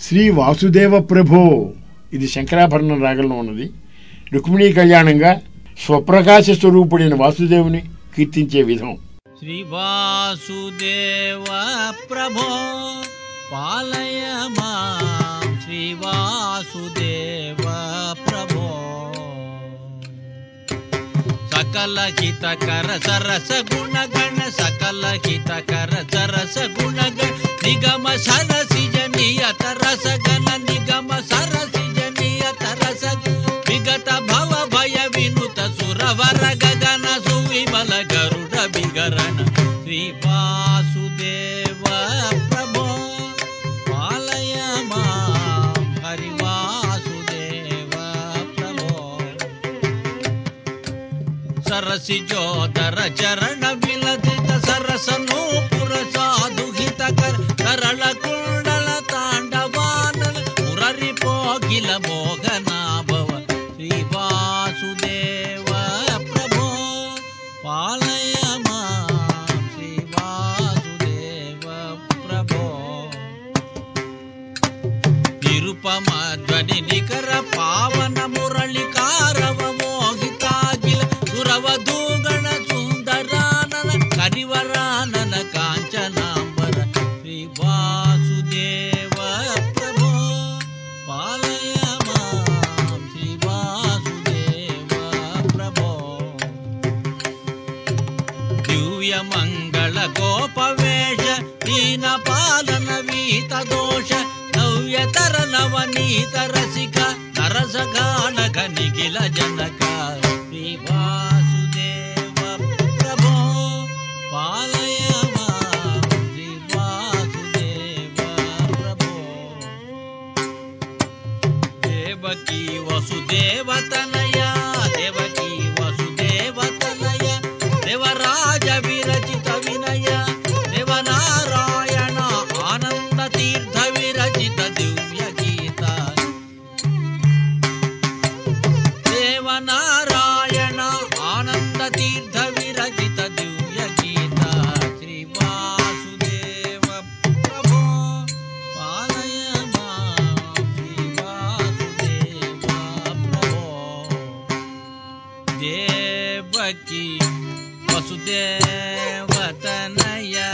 శ్రీ వాసుదేవ ప్రభో. ఇది శంకరాభరణ రాగంలో ఉన్నది. రుక్మిణీ కళ్యాణంగా స్వప్రకాశ స్వరూపుడైన వాసుదేవుని కీర్తించే విధం. శ్రీ వాసుదేవ ప్రభో పాలయమా శ్రీ వాసుదేవ ప్రభో. సకల హితకర సరస గుణగణ సకల హితకర సరస గుణగణ నిగమ సర वासुदेव प्रभो पालय हरि वासुदेव प्रभो। सरसिजोदर चरण विलसित सरस नूपुर साधुहितकर माध्वनिकर पावनमुरलिकारव मोहिताखिल सुरवधूगण सुन्दरान करिवरान काञ्चनाम्बर श्रीवासुदेवा प्रभो पालय प्रीवासुदेवा प्रभो दुव्यमङ्गल गोपवेष दीनपालन वीत दोष ప్రభో దివ్య మంగళ గోపవేష దీన పాలన వీత దోష నవ్యతర నవనీత రసిక నరస గానక నిఖిల జనక नारायण ारायण आनन्दतीर्थविरजित श्रीवासुदेव प्रभो पालय श्रीवासुदेव प्रभो। देवकी वसुदेवतनया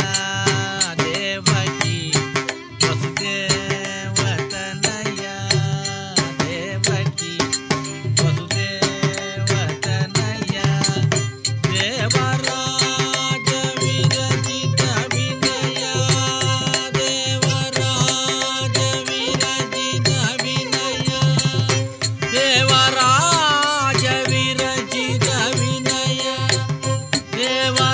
llevar.